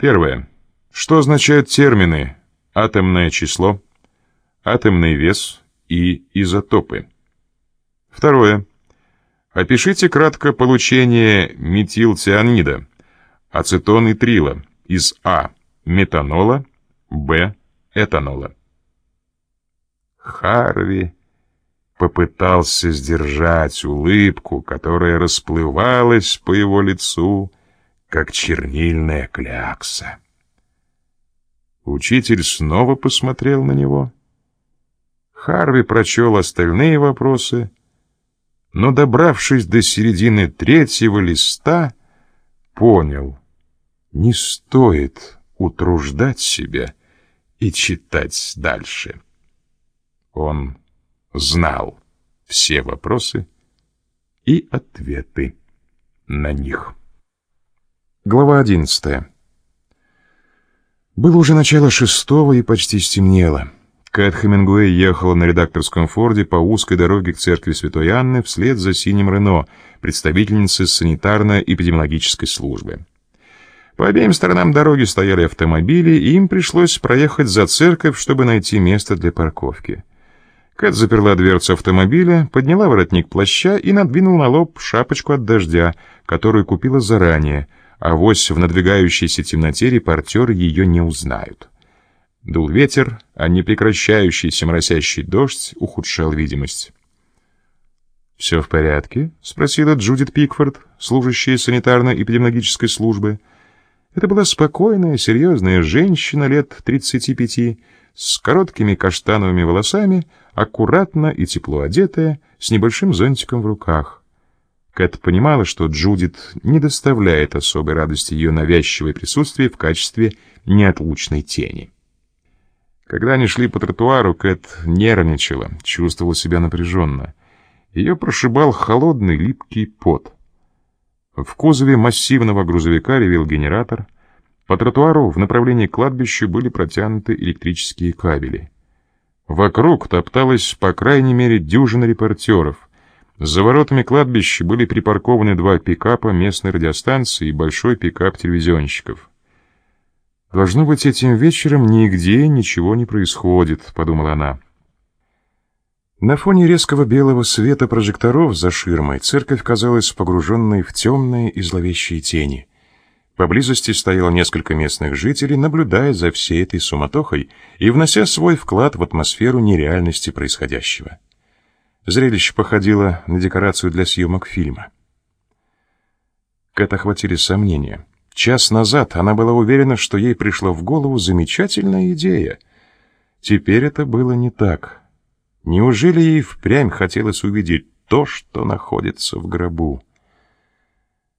Первое. Что означают термины «атомное число», «атомный вес» и «изотопы»? Второе. Опишите кратко получение метилцианида, ацетон и трила из А. Метанола, Б. Этанола. Харви попытался сдержать улыбку, которая расплывалась по его лицу, как чернильная клякса. Учитель снова посмотрел на него. Харви прочел остальные вопросы, но, добравшись до середины третьего листа, понял, не стоит утруждать себя и читать дальше. Он знал все вопросы и ответы на них. Глава одиннадцатая. Было уже начало шестого и почти стемнело. Кэт Хемингуэй ехала на редакторском форде по узкой дороге к церкви Святой Анны вслед за синим Рено, представительницей санитарно-эпидемиологической службы. По обеим сторонам дороги стояли автомобили, и им пришлось проехать за церковь, чтобы найти место для парковки. Кэт заперла дверцу автомобиля, подняла воротник плаща и надвинула на лоб шапочку от дождя, которую купила заранее, а вось в надвигающейся темноте репортеры ее не узнают. Дул ветер, а непрекращающийся моросящий дождь ухудшал видимость. «Все в порядке?» — спросила Джудит Пикфорд, служащая санитарно-эпидемиологической службы. Это была спокойная, серьезная женщина лет 35, с короткими каштановыми волосами, аккуратно и тепло одетая, с небольшим зонтиком в руках. Кэт понимала, что Джудит не доставляет особой радости ее навязчивое присутствие в качестве неотлучной тени. Когда они шли по тротуару, Кэт нервничала, чувствовала себя напряженно. Ее прошибал холодный липкий пот — в кузове массивного грузовика ревел генератор. По тротуару в направлении кладбища были протянуты электрические кабели. Вокруг топталось по крайней мере дюжина репортеров. За воротами кладбища были припаркованы два пикапа местной радиостанции и большой пикап телевизионщиков. «Должно быть, этим вечером нигде ничего не происходит», — подумала она. На фоне резкого белого света прожекторов за ширмой церковь казалась погруженной в темные и зловещие тени. Поблизости стояло несколько местных жителей, наблюдая за всей этой суматохой и внося свой вклад в атмосферу нереальности происходящего. Зрелище походило на декорацию для съемок фильма. Кэт охватили сомнения. Час назад она была уверена, что ей пришла в голову замечательная идея. Теперь это было не так — Неужели ей впрямь хотелось увидеть то, что находится в гробу?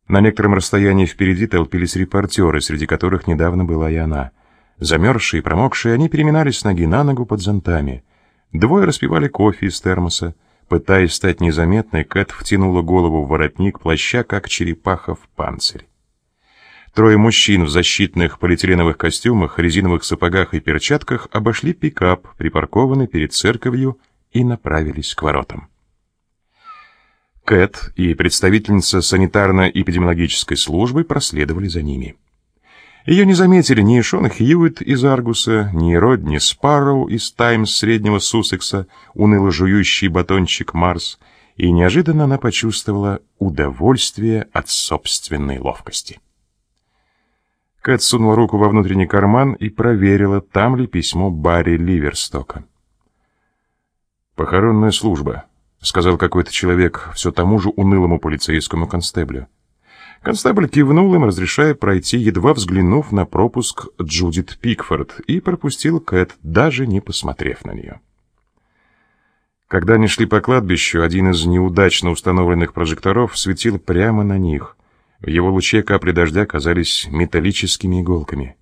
На некотором расстоянии впереди толпились репортеры, среди которых недавно была и она. Замерзшие и промокшие, они переминались с ноги на ногу под зонтами. Двое распивали кофе из термоса. Пытаясь стать незаметной, Кэт втянула голову в воротник плаща, как черепаха в панцирь. Трое мужчин в защитных полиэтиленовых костюмах, резиновых сапогах и перчатках обошли пикап, припаркованный перед церковью, и направились к воротам. Кэт и представительница санитарно-эпидемиологической службы проследовали за ними. Ее не заметили ни Шон Хьюитт из Аргуса, ни Родни Спарроу из Таймс Среднего Суссекса, уныло жующий батончик Марс, и неожиданно она почувствовала удовольствие от собственной ловкости. Кэт сунула руку во внутренний карман и проверила, там ли письмо Барри Ливерстока. «Похоронная служба», — сказал какой-то человек все тому же унылому полицейскому констеблю. Констебль кивнул им, разрешая пройти, едва взглянув на пропуск Джудит Пикфорд, и пропустил Кэт, даже не посмотрев на нее. Когда они шли по кладбищу, один из неудачно установленных прожекторов светил прямо на них. В его луче капли дождя казались металлическими иголками.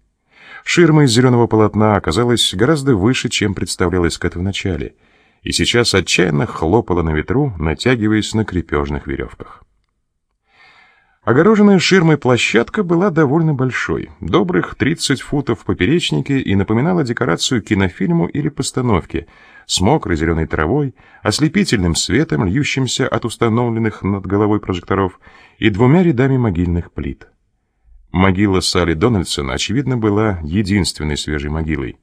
Ширма из зеленого полотна оказалась гораздо выше, чем представлялась Кэт вначале — и сейчас отчаянно хлопала на ветру, натягиваясь на крепежных веревках. Огороженная ширмой площадка была довольно большой, добрых 30 футов в поперечнике и напоминала декорацию кинофильму или постановки с мокрой зеленой травой, ослепительным светом, льющимся от установленных над головой прожекторов, и двумя рядами могильных плит. Могила Салли Дональдсона, очевидно, была единственной свежей могилой.